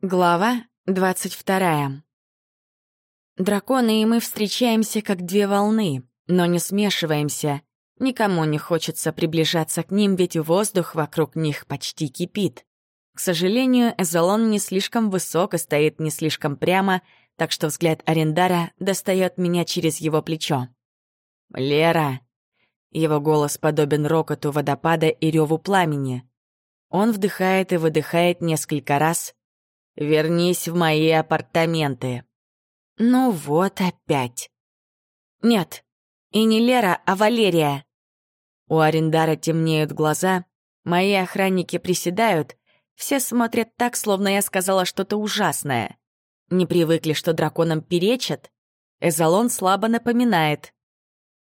Глава двадцать вторая. Драконы и мы встречаемся как две волны, но не смешиваемся. Никому не хочется приближаться к ним, ведь воздух вокруг них почти кипит. К сожалению, эзолон не слишком высок и стоит не слишком прямо, так что взгляд Арендара достает меня через его плечо. «Лера!» Его голос подобен рокоту водопада и реву пламени. Он вдыхает и выдыхает несколько раз, Вернись в мои апартаменты». «Ну вот опять». «Нет, и не Лера, а Валерия». У Арендара темнеют глаза, мои охранники приседают, все смотрят так, словно я сказала что-то ужасное. Не привыкли, что драконам перечат? Эзолон слабо напоминает.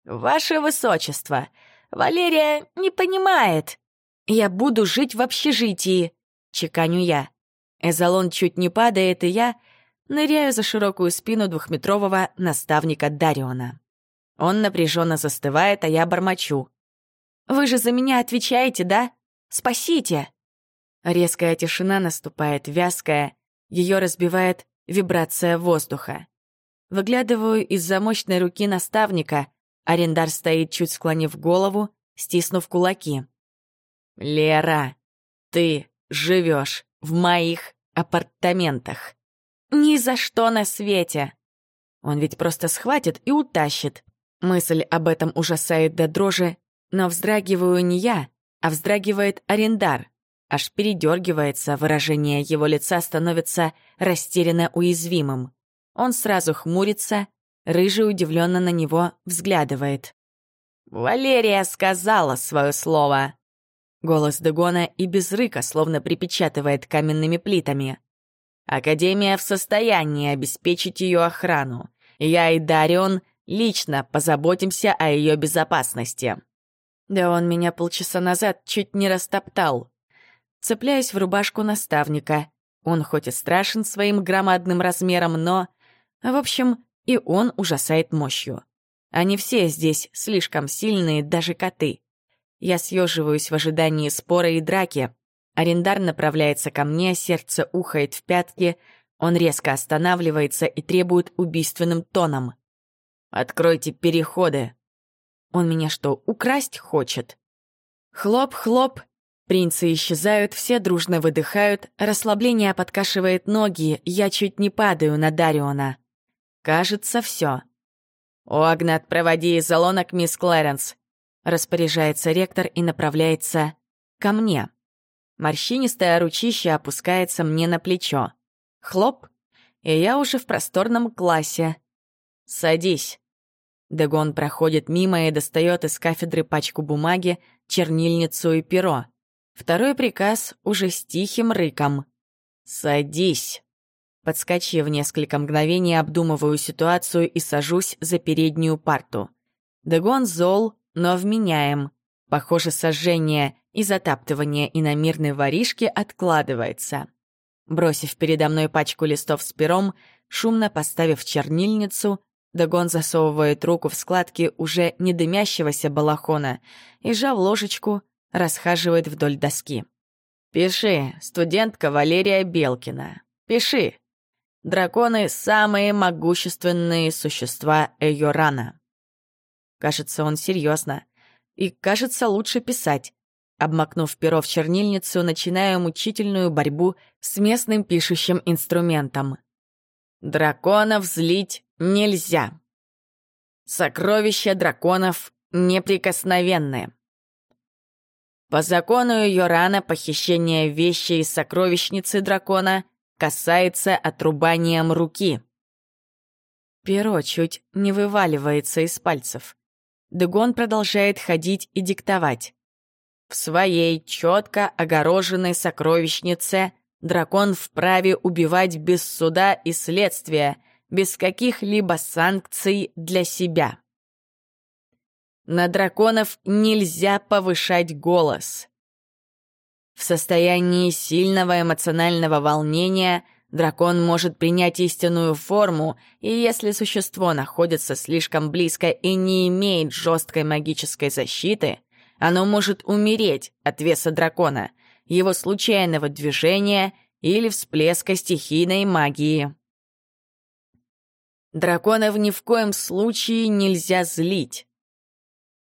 «Ваше высочество, Валерия не понимает. Я буду жить в общежитии», — чеканю я. Эзолон чуть не падает, и я ныряю за широкую спину двухметрового наставника Дариона. Он напряженно застывает, а я бормочу. «Вы же за меня отвечаете, да? Спасите!» Резкая тишина наступает, вязкая, ее разбивает вибрация воздуха. Выглядываю из-за мощной руки наставника, арендар стоит, чуть склонив голову, стиснув кулаки. «Лера, ты живешь в моих апартаментах. Ни за что на свете. Он ведь просто схватит и утащит. Мысль об этом ужасает до дрожи, но вздрагиваю не я, а вздрагивает арендар. Аж передергивается, выражение его лица становится растерянно уязвимым. Он сразу хмурится, рыжий удивленно на него взглядывает. «Валерия сказала свое слово», Голос Дегона и без рыка словно припечатывает каменными плитами. «Академия в состоянии обеспечить ее охрану. Я и Дарион лично позаботимся о ее безопасности». Да он меня полчаса назад чуть не растоптал. Цепляюсь в рубашку наставника. Он хоть и страшен своим громадным размером, но... В общем, и он ужасает мощью. Они все здесь слишком сильные, даже коты. Я съеживаюсь в ожидании спора и драки. Арендар направляется ко мне, сердце ухает в пятки, он резко останавливается и требует убийственным тоном. «Откройте переходы!» Он меня что, украсть хочет? Хлоп-хлоп, принцы исчезают, все дружно выдыхают, расслабление подкашивает ноги, я чуть не падаю на Дариона. Кажется, все. «Огнат, проводи из залонок мисс Клэренс. Распоряжается ректор и направляется ко мне. Морщинистое ручище опускается мне на плечо. Хлоп, и я уже в просторном классе. «Садись». Дегон проходит мимо и достает из кафедры пачку бумаги, чернильницу и перо. Второй приказ уже с тихим рыком. «Садись». Подскочив несколько мгновений, обдумываю ситуацию и сажусь за переднюю парту. Дегон зол, но вменяем. Похоже, сожжение и затаптывание иномирной воришки откладывается. Бросив передо мной пачку листов с пером, шумно поставив чернильницу, Дагон засовывает руку в складки уже не дымящегося балахона и, жав ложечку, расхаживает вдоль доски. «Пиши, студентка Валерия Белкина. Пиши. Драконы — самые могущественные существа Эйорана. Кажется, он серьезно. И, кажется, лучше писать. Обмакнув перо в чернильницу, начинаю мучительную борьбу с местным пишущим инструментом. Драконов злить нельзя. Сокровища драконов неприкосновенные. По закону ее рано похищение вещи из сокровищницы дракона касается отрубанием руки. Перо чуть не вываливается из пальцев. Дегон продолжает ходить и диктовать. В своей четко огороженной сокровищнице дракон вправе убивать без суда и следствия, без каких-либо санкций для себя. На драконов нельзя повышать голос. В состоянии сильного эмоционального волнения – Дракон может принять истинную форму, и если существо находится слишком близко и не имеет жесткой магической защиты, оно может умереть от веса дракона, его случайного движения или всплеска стихийной магии. Драконов ни в коем случае нельзя злить.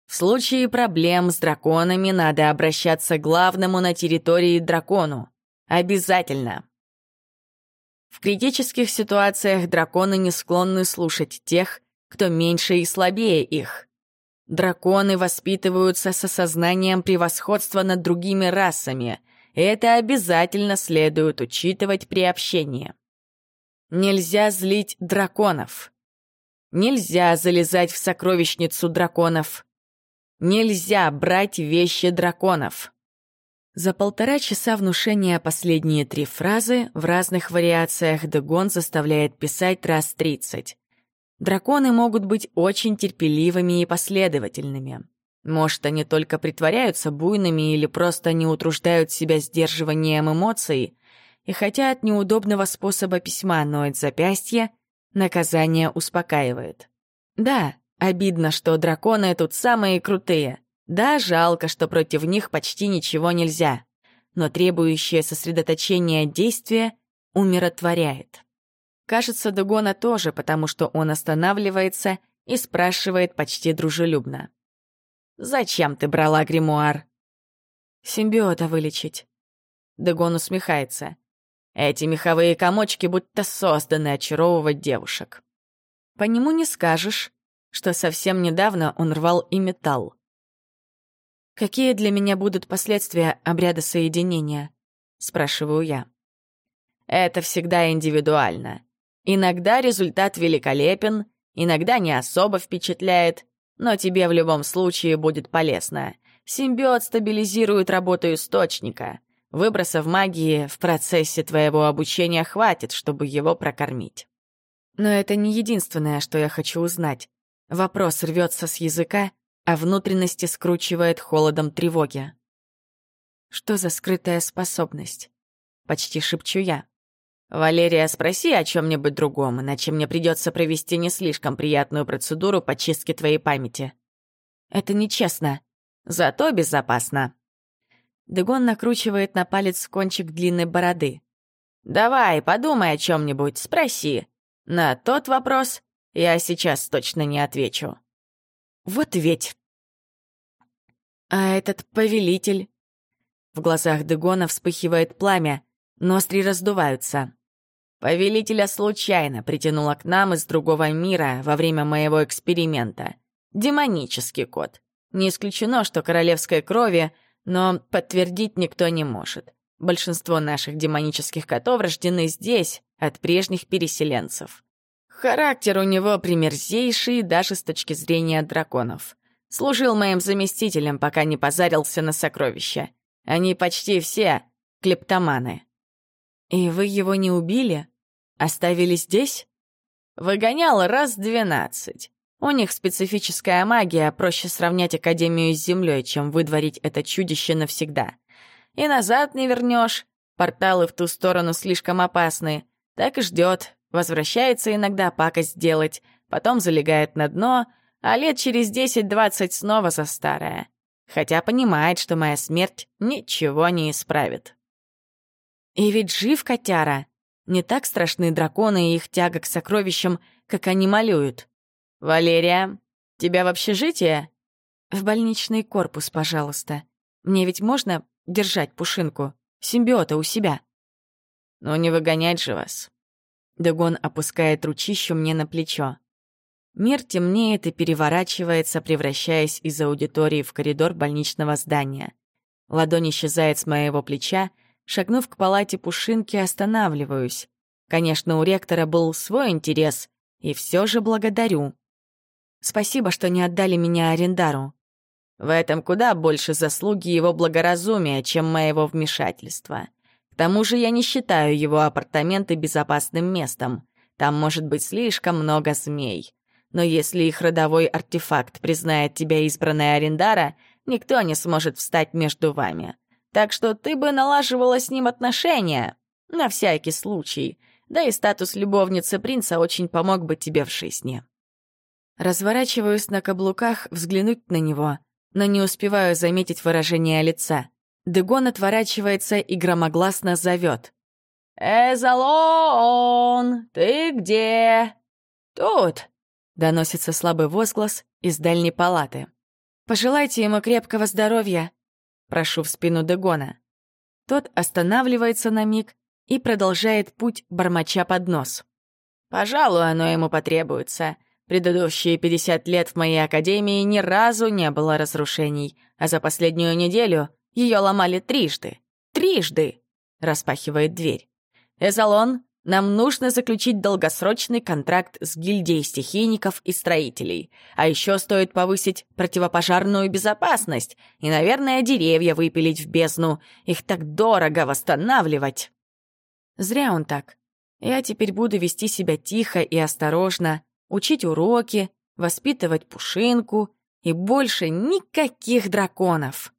В случае проблем с драконами надо обращаться к главному на территории дракону. Обязательно. В критических ситуациях драконы не склонны слушать тех, кто меньше и слабее их. Драконы воспитываются с осознанием превосходства над другими расами, и это обязательно следует учитывать при общении. Нельзя злить драконов. Нельзя залезать в сокровищницу драконов. Нельзя брать вещи драконов. За полтора часа внушения последние три фразы в разных вариациях Дегон заставляет писать раз тридцать. Драконы могут быть очень терпеливыми и последовательными. Может, они только притворяются буйными или просто не утруждают себя сдерживанием эмоций и хотя от неудобного способа письма ноет запястье, наказание успокаивает. Да, обидно, что драконы тут самые крутые — да, жалко, что против них почти ничего нельзя, но требующее сосредоточения действия умиротворяет. Кажется, Дугона тоже, потому что он останавливается и спрашивает почти дружелюбно. «Зачем ты брала гримуар?» «Симбиота вылечить». Дагон усмехается. «Эти меховые комочки будто созданы очаровывать девушек». По нему не скажешь, что совсем недавно он рвал и металл. «Какие для меня будут последствия обряда соединения?» — спрашиваю я. «Это всегда индивидуально. Иногда результат великолепен, иногда не особо впечатляет, но тебе в любом случае будет полезно. Симбиот стабилизирует работу источника. Выбросов магии в процессе твоего обучения хватит, чтобы его прокормить. Но это не единственное, что я хочу узнать. Вопрос рвется с языка, а внутренности скручивает холодом тревоги. Что за скрытая способность? Почти шепчу я. «Валерия, спроси о чем нибудь другом, иначе мне придется провести не слишком приятную процедуру по чистке твоей памяти». «Это нечестно. Зато безопасно». Дегон накручивает на палец кончик длинной бороды. «Давай, подумай о чем нибудь спроси. На тот вопрос я сейчас точно не отвечу». Вот ведь. А этот повелитель... В глазах Дегона вспыхивает пламя, ноздри раздуваются. Повелителя случайно притянула к нам из другого мира во время моего эксперимента. Демонический кот. Не исключено, что королевской крови, но подтвердить никто не может. Большинство наших демонических котов рождены здесь, от прежних переселенцев. Характер у него примерзейший даже с точки зрения драконов. Служил моим заместителем, пока не позарился на сокровища. Они почти все клептоманы. И вы его не убили? Оставили здесь? Выгонял раз двенадцать. У них специфическая магия, проще сравнять Академию с Землей, чем выдворить это чудище навсегда. И назад не вернешь. Порталы в ту сторону слишком опасны. Так и ждет, Возвращается иногда пакость делать, потом залегает на дно, а лет через 10-20 снова за старое. Хотя понимает, что моя смерть ничего не исправит. И ведь жив котяра. Не так страшны драконы и их тяга к сокровищам, как они малюют. «Валерия, тебя в общежитие?» «В больничный корпус, пожалуйста. Мне ведь можно держать пушинку, симбиота у себя?» «Ну не выгонять же вас. Дегон опускает ручищу мне на плечо. Мир темнеет и переворачивается, превращаясь из аудитории в коридор больничного здания. Ладонь исчезает с моего плеча, шагнув к палате Пушинки, останавливаюсь. Конечно, у ректора был свой интерес, и все же благодарю. Спасибо, что не отдали меня арендару. В этом куда больше заслуги его благоразумия, чем моего вмешательства. К тому же я не считаю его апартаменты безопасным местом. Там может быть слишком много змей. Но если их родовой артефакт признает тебя избранной Арендара, никто не сможет встать между вами. Так что ты бы налаживала с ним отношения. На всякий случай. Да и статус любовницы принца очень помог бы тебе в жизни. Разворачиваюсь на каблуках взглянуть на него, но не успеваю заметить выражение лица. Дегон отворачивается и громогласно зовет. «Эзолон, ты где?» «Тут!» — доносится слабый возглас из дальней палаты. «Пожелайте ему крепкого здоровья!» — прошу в спину Дегона. Тот останавливается на миг и продолжает путь, бормоча под нос. «Пожалуй, оно ему потребуется. Предыдущие 50 лет в моей академии ни разу не было разрушений, а за последнюю неделю ее ломали трижды. Трижды!» — распахивает дверь. «Эзолон, нам нужно заключить долгосрочный контракт с гильдией стихийников и строителей. А еще стоит повысить противопожарную безопасность и, наверное, деревья выпилить в бездну. Их так дорого восстанавливать!» Зря он так. Я теперь буду вести себя тихо и осторожно, учить уроки, воспитывать Пушинку и больше никаких драконов.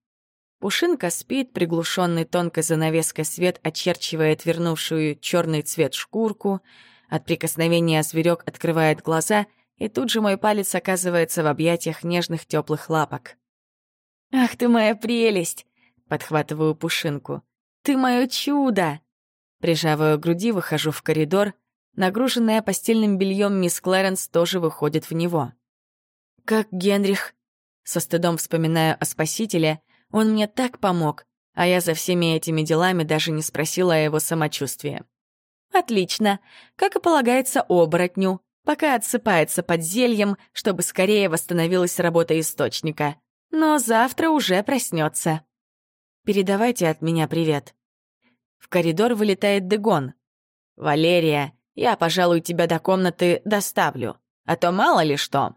Пушинка спит, приглушенный тонкой занавеской свет очерчивает вернувшую черный цвет шкурку. От прикосновения зверек открывает глаза, и тут же мой палец оказывается в объятиях нежных теплых лапок. «Ах ты моя прелесть!» — подхватываю Пушинку. «Ты мое чудо!» Прижаваю груди, выхожу в коридор. Нагруженная постельным бельем мисс Клэренс тоже выходит в него. «Как Генрих?» Со стыдом вспоминаю о спасителе. Он мне так помог, а я за всеми этими делами даже не спросила о его самочувствии. «Отлично. Как и полагается оборотню. Пока отсыпается под зельем, чтобы скорее восстановилась работа источника. Но завтра уже проснется. Передавайте от меня привет». В коридор вылетает Дегон. «Валерия, я, пожалуй, тебя до комнаты доставлю, а то мало ли что».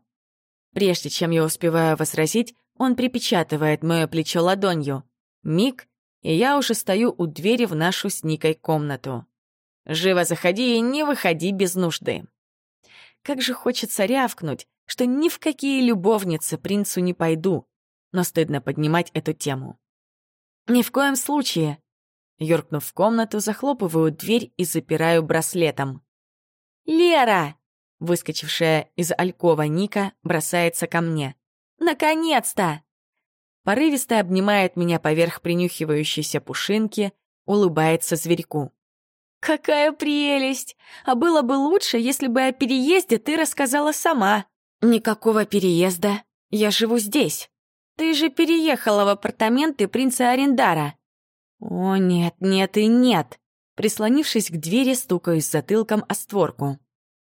Прежде чем я успеваю возразить, он припечатывает мое плечо ладонью. Миг, и я уже стою у двери в нашу с Никой комнату. «Живо заходи и не выходи без нужды». Как же хочется рявкнуть, что ни в какие любовницы принцу не пойду, но стыдно поднимать эту тему. «Ни в коем случае», Юркнув в комнату, захлопываю дверь и запираю браслетом. «Лера!» Выскочившая из алькова Ника бросается ко мне. «Наконец-то!» Порывисто обнимает меня поверх принюхивающейся пушинки, улыбается зверьку. «Какая прелесть! А было бы лучше, если бы о переезде ты рассказала сама». «Никакого переезда. Я живу здесь. Ты же переехала в апартаменты принца Арендара. О, нет, нет и нет. Прислонившись к двери, стукаюсь затылком о створку.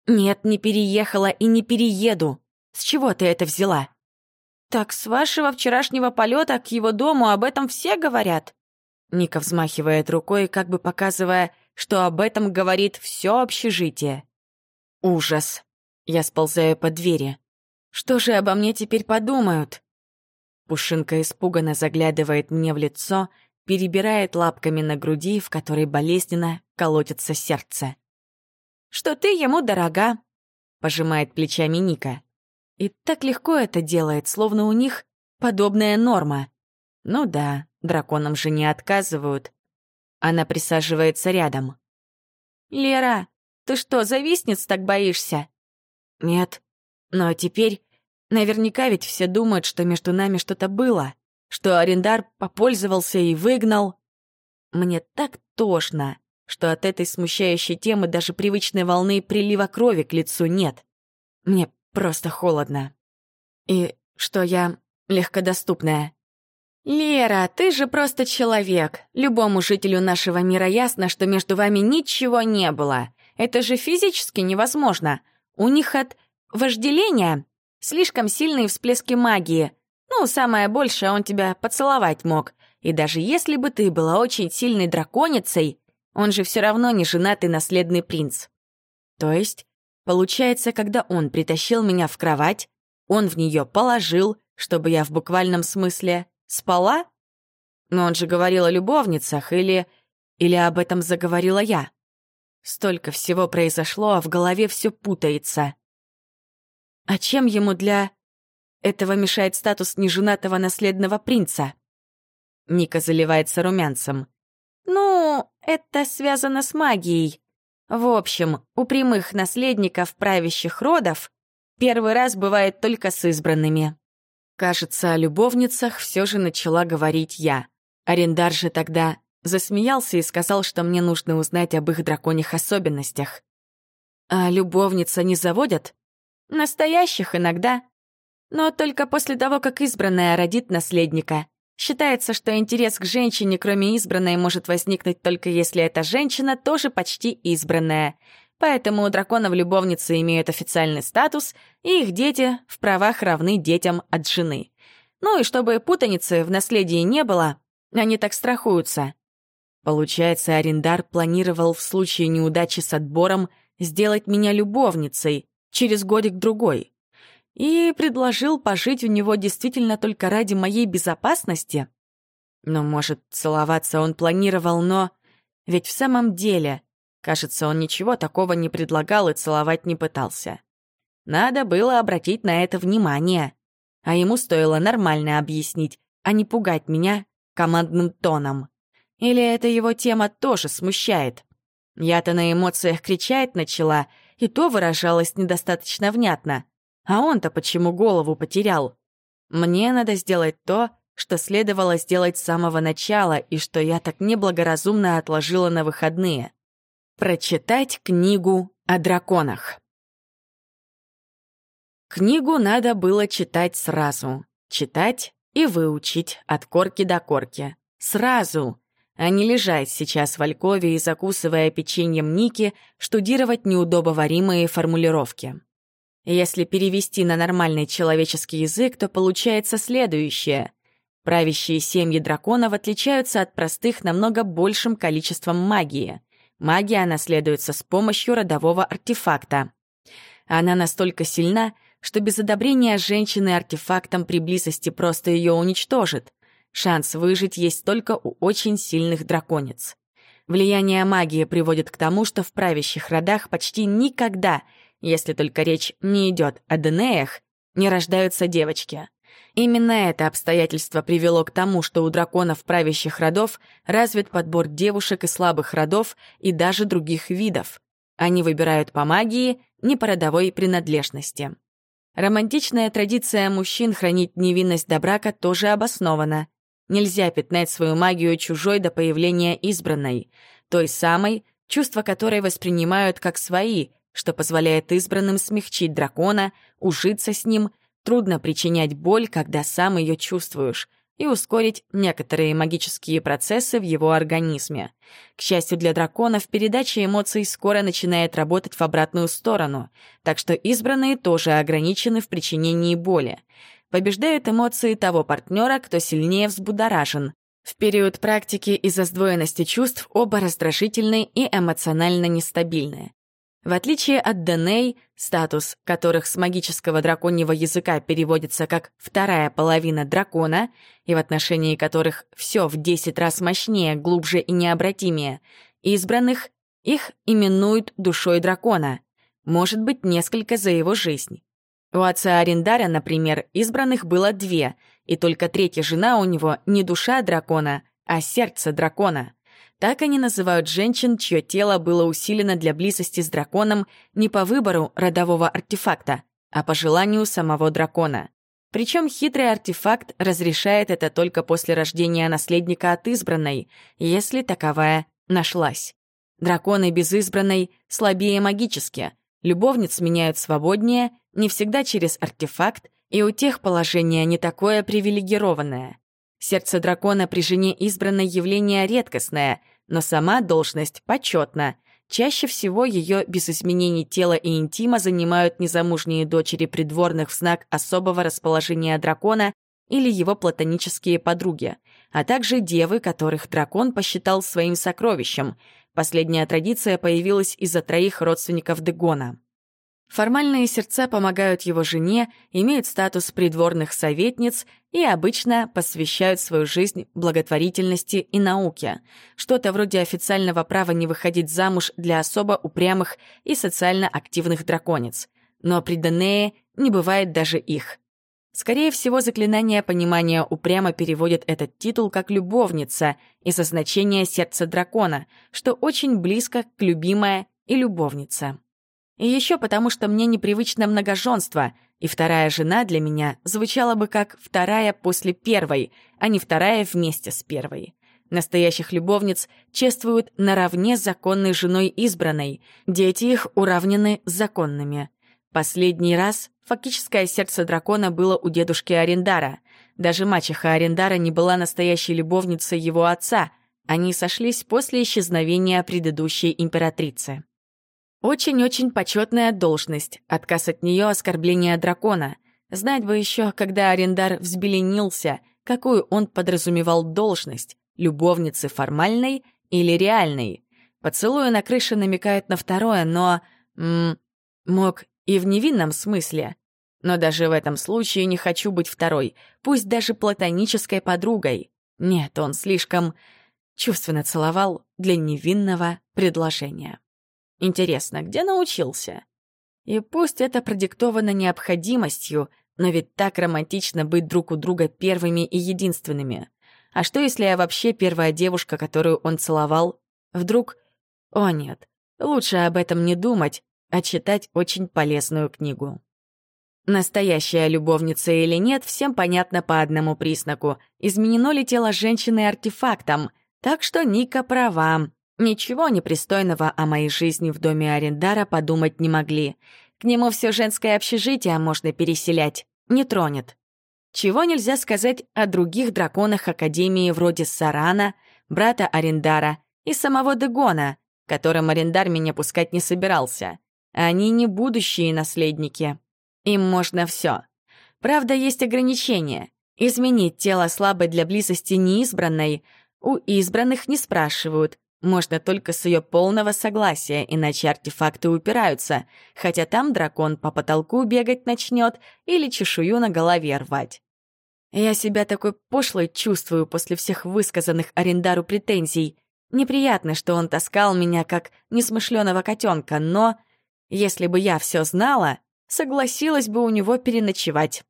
Нет, не переехала и не перееду. С чего ты это взяла? Так с вашего вчерашнего полета к его дому об этом все говорят. Ника взмахивает рукой, как бы показывая, что об этом говорит все общежитие. Ужас. Я сползаю по двери. Что же обо мне теперь подумают? Пушинка испуганно заглядывает мне в лицо, перебирает лапками на груди, в которой болезненно колотится сердце. «Что ты ему дорога», — пожимает плечами Ника. И так легко это делает, словно у них подобная норма. Ну да, драконам же не отказывают. Она присаживается рядом. «Лера, ты что, завистниц так боишься?» «Нет. Но теперь наверняка ведь все думают, что между нами что-то было что арендар попользовался и выгнал. Мне так тошно, что от этой смущающей темы даже привычной волны прилива крови к лицу нет. Мне просто холодно. И что я легкодоступная. «Лера, ты же просто человек. Любому жителю нашего мира ясно, что между вами ничего не было. Это же физически невозможно. У них от вожделения слишком сильные всплески магии. Ну, самое большее, он тебя поцеловать мог. И даже если бы ты была очень сильной драконицей, он же все равно не женатый наследный принц. То есть, получается, когда он притащил меня в кровать, он в нее положил, чтобы я в буквальном смысле спала? Но он же говорил о любовницах, или... Или об этом заговорила я? Столько всего произошло, а в голове все путается. А чем ему для этого мешает статус неженатого наследного принца. Ника заливается румянцем. Ну, это связано с магией. В общем, у прямых наследников правящих родов первый раз бывает только с избранными. Кажется, о любовницах все же начала говорить я. Арендар же тогда засмеялся и сказал, что мне нужно узнать об их драконьих особенностях. А любовница не заводят? Настоящих иногда. Но только после того, как избранная родит наследника. Считается, что интерес к женщине, кроме избранной, может возникнуть только если эта женщина тоже почти избранная. Поэтому у драконов любовницы имеют официальный статус, и их дети в правах равны детям от жены. Ну и чтобы путаницы в наследии не было, они так страхуются. Получается, арендар планировал в случае неудачи с отбором сделать меня любовницей через годик-другой и предложил пожить у него действительно только ради моей безопасности? Ну, может, целоваться он планировал, но... Ведь в самом деле, кажется, он ничего такого не предлагал и целовать не пытался. Надо было обратить на это внимание. А ему стоило нормально объяснить, а не пугать меня командным тоном. Или эта его тема тоже смущает? Я-то на эмоциях кричать начала, и то выражалась недостаточно внятно. А он-то почему голову потерял? Мне надо сделать то, что следовало сделать с самого начала и что я так неблагоразумно отложила на выходные. Прочитать книгу о драконах. Книгу надо было читать сразу. Читать и выучить от корки до корки. Сразу а не лежать сейчас в Алькове и, закусывая печеньем Ники, штудировать неудобоваримые формулировки. Если перевести на нормальный человеческий язык, то получается следующее. Правящие семьи драконов отличаются от простых намного большим количеством магии. Магия наследуется с помощью родового артефакта. Она настолько сильна, что без одобрения женщины артефактом при близости просто ее уничтожит. Шанс выжить есть только у очень сильных драконец. Влияние магии приводит к тому, что в правящих родах почти никогда, если только речь не идет о Денеях, не рождаются девочки. Именно это обстоятельство привело к тому, что у драконов правящих родов развит подбор девушек из слабых родов и даже других видов. Они выбирают по магии, не по родовой принадлежности. Романтичная традиция мужчин хранить невинность до брака тоже обоснована. Нельзя пятнать свою магию чужой до появления избранной, той самой, чувства которой воспринимают как свои, что позволяет избранным смягчить дракона, ужиться с ним, трудно причинять боль, когда сам ее чувствуешь, и ускорить некоторые магические процессы в его организме. К счастью для драконов, передача эмоций скоро начинает работать в обратную сторону, так что избранные тоже ограничены в причинении боли побеждают эмоции того партнера, кто сильнее взбудоражен. В период практики из-за сдвоенности чувств оба раздражительны и эмоционально нестабильны. В отличие от Деней, статус которых с магического драконьего языка переводится как «вторая половина дракона», и в отношении которых все в 10 раз мощнее, глубже и необратимее, избранных их именуют душой дракона, может быть, несколько за его жизнь. У отца Арендаря, например, избранных было две, и только третья жена у него не душа дракона, а сердце дракона. Так они называют женщин, чье тело было усилено для близости с драконом не по выбору родового артефакта, а по желанию самого дракона. Причем хитрый артефакт разрешает это только после рождения наследника от избранной, если таковая нашлась. Драконы без избранной слабее магически, любовниц меняют свободнее — не всегда через артефакт, и у тех положение не такое привилегированное. Сердце дракона при жене избранное явление редкостное, но сама должность почетна. Чаще всего ее без изменений тела и интима занимают незамужние дочери придворных в знак особого расположения дракона или его платонические подруги, а также девы, которых дракон посчитал своим сокровищем. Последняя традиция появилась из-за троих родственников Дегона. Формальные сердца помогают его жене, имеют статус придворных советниц и обычно посвящают свою жизнь благотворительности и науке, что-то вроде официального права не выходить замуж для особо упрямых и социально активных драконец. Но при Данее не бывает даже их. Скорее всего, заклинание понимания упрямо переводит этот титул как «любовница» из-за значения сердца дракона, что очень близко к «любимая» и «любовница». И еще потому, что мне непривычно многоженство, и вторая жена для меня звучала бы как вторая после первой, а не вторая вместе с первой. Настоящих любовниц чествуют наравне с законной женой избранной, дети их уравнены с законными. Последний раз фактическое сердце дракона было у дедушки Арендара. Даже мачеха Арендара не была настоящей любовницей его отца, они сошлись после исчезновения предыдущей императрицы. Очень-очень почетная должность, отказ от нее оскорбление дракона. Знать бы еще, когда Арендар взбеленился, какую он подразумевал должность любовницы формальной или реальной. Поцелуя на крыше намекает на второе, но... М мог и в невинном смысле. Но даже в этом случае не хочу быть второй, пусть даже платонической подругой. Нет, он слишком чувственно целовал для невинного предложения. Интересно, где научился? И пусть это продиктовано необходимостью, но ведь так романтично быть друг у друга первыми и единственными. А что, если я вообще первая девушка, которую он целовал? Вдруг... О, нет. Лучше об этом не думать, а читать очень полезную книгу. Настоящая любовница или нет, всем понятно по одному признаку. Изменено ли тело женщины артефактом? Так что Ника права. Ничего непристойного о моей жизни в доме Арендара подумать не могли. К нему все женское общежитие можно переселять. Не тронет. Чего нельзя сказать о других драконах Академии вроде Сарана, брата Арендара и самого Дегона, которым Арендар меня пускать не собирался. Они не будущие наследники. Им можно все. Правда, есть ограничения. Изменить тело слабой для близости неизбранной у избранных не спрашивают, можно только с ее полного согласия, иначе артефакты упираются, хотя там дракон по потолку бегать начнет или чешую на голове рвать. Я себя такой пошлой чувствую после всех высказанных арендару претензий. Неприятно, что он таскал меня как несмышленого котенка, но если бы я все знала, согласилась бы у него переночевать.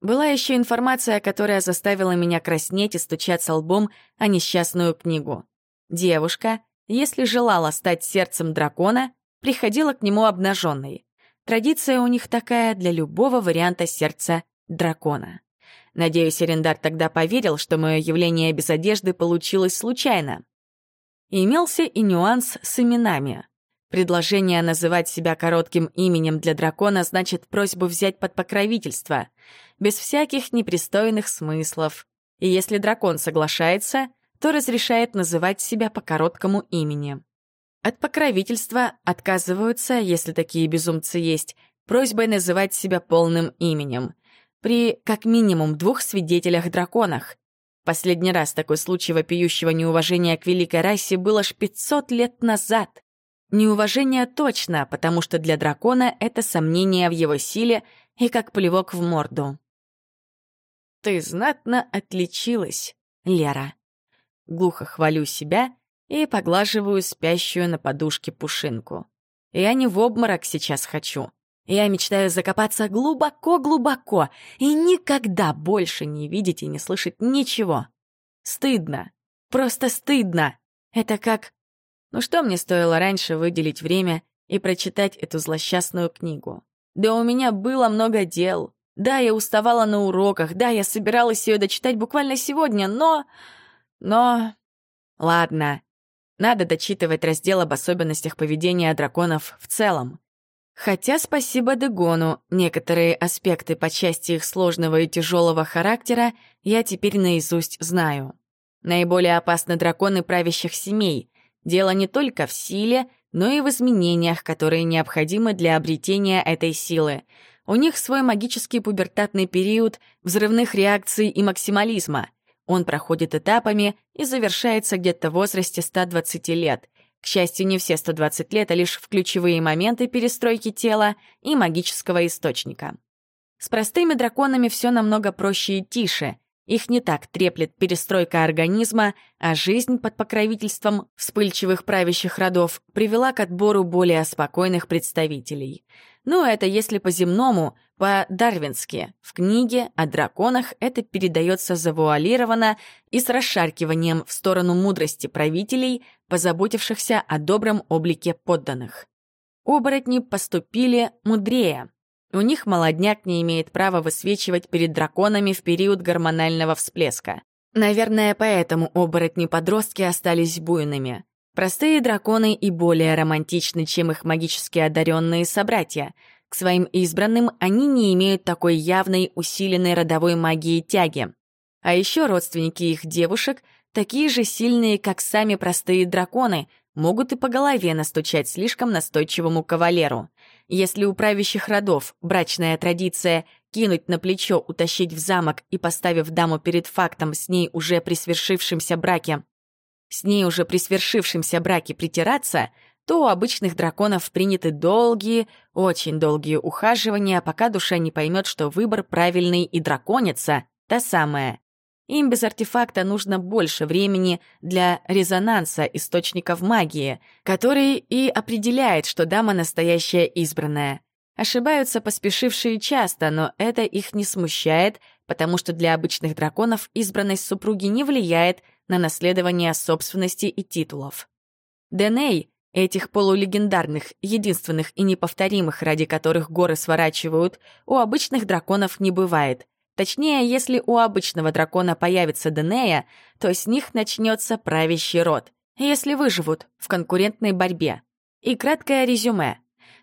Была еще информация, которая заставила меня краснеть и стучаться лбом о несчастную книгу. Девушка, если желала стать сердцем дракона, приходила к нему обнаженной. Традиция у них такая для любого варианта сердца дракона. Надеюсь, Эрендар тогда поверил, что мое явление без одежды получилось случайно. Имелся и нюанс с именами. Предложение называть себя коротким именем для дракона значит просьбу взять под покровительство, без всяких непристойных смыслов. И если дракон соглашается, то разрешает называть себя по короткому имени. От покровительства отказываются, если такие безумцы есть, просьбой называть себя полным именем при как минимум двух свидетелях-драконах. Последний раз такой случай вопиющего неуважения к великой расе был аж 500 лет назад. Неуважение точно, потому что для дракона это сомнение в его силе и как плевок в морду. «Ты знатно отличилась, Лера». Глухо хвалю себя и поглаживаю спящую на подушке пушинку. Я не в обморок сейчас хочу. Я мечтаю закопаться глубоко-глубоко и никогда больше не видеть и не слышать ничего. Стыдно. Просто стыдно. Это как... Ну что мне стоило раньше выделить время и прочитать эту злосчастную книгу? Да у меня было много дел. Да, я уставала на уроках, да, я собиралась ее дочитать буквально сегодня, но... Но... Ладно. Надо дочитывать раздел об особенностях поведения драконов в целом. Хотя спасибо Дегону, некоторые аспекты по части их сложного и тяжелого характера я теперь наизусть знаю. Наиболее опасны драконы правящих семей. Дело не только в силе, но и в изменениях, которые необходимы для обретения этой силы. У них свой магический пубертатный период взрывных реакций и максимализма. Он проходит этапами и завершается где-то в возрасте 120 лет. К счастью, не все 120 лет, а лишь в ключевые моменты перестройки тела и магического источника. С простыми драконами все намного проще и тише. Их не так треплет перестройка организма, а жизнь под покровительством вспыльчивых правящих родов привела к отбору более спокойных представителей. Ну, это если по-земному, по-дарвински. В книге о драконах это передается завуалированно и с расшаркиванием в сторону мудрости правителей, позаботившихся о добром облике подданных. Оборотни поступили мудрее. У них молодняк не имеет права высвечивать перед драконами в период гормонального всплеска. Наверное, поэтому оборотни-подростки остались буйными. Простые драконы и более романтичны, чем их магически одаренные собратья. К своим избранным они не имеют такой явной усиленной родовой магии тяги. А еще родственники их девушек, такие же сильные, как сами простые драконы, могут и по голове настучать слишком настойчивому кавалеру. Если у правящих родов брачная традиция кинуть на плечо, утащить в замок и, поставив даму перед фактом с ней уже при свершившемся браке, с ней уже при свершившемся браке притираться, то у обычных драконов приняты долгие, очень долгие ухаживания, пока душа не поймет, что выбор правильный и драконица — та самая. Им без артефакта нужно больше времени для резонанса источников магии, который и определяет, что дама настоящая избранная. Ошибаются поспешившие часто, но это их не смущает, потому что для обычных драконов избранность супруги не влияет на наследование собственности и титулов. Деней, этих полулегендарных, единственных и неповторимых, ради которых горы сворачивают, у обычных драконов не бывает. Точнее, если у обычного дракона появится Денея, то с них начнется правящий род, если выживут в конкурентной борьбе. И краткое резюме.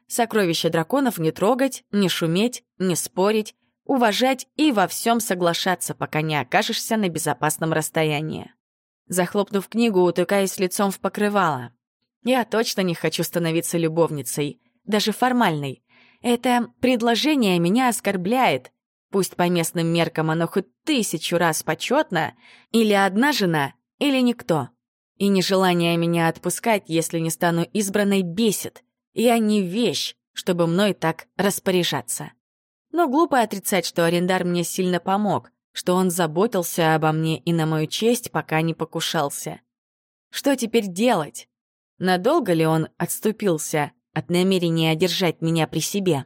Сокровища драконов не трогать, не шуметь, не спорить, уважать и во всем соглашаться, пока не окажешься на безопасном расстоянии. Захлопнув книгу, утыкаясь лицом в покрывало. Я точно не хочу становиться любовницей, даже формальной. Это предложение меня оскорбляет, Пусть по местным меркам оно хоть тысячу раз почетно, или одна жена, или никто. И нежелание меня отпускать, если не стану избранной, бесит. Я не вещь, чтобы мной так распоряжаться. Но глупо отрицать, что арендар мне сильно помог, что он заботился обо мне и на мою честь, пока не покушался. Что теперь делать? Надолго ли он отступился от намерения одержать меня при себе?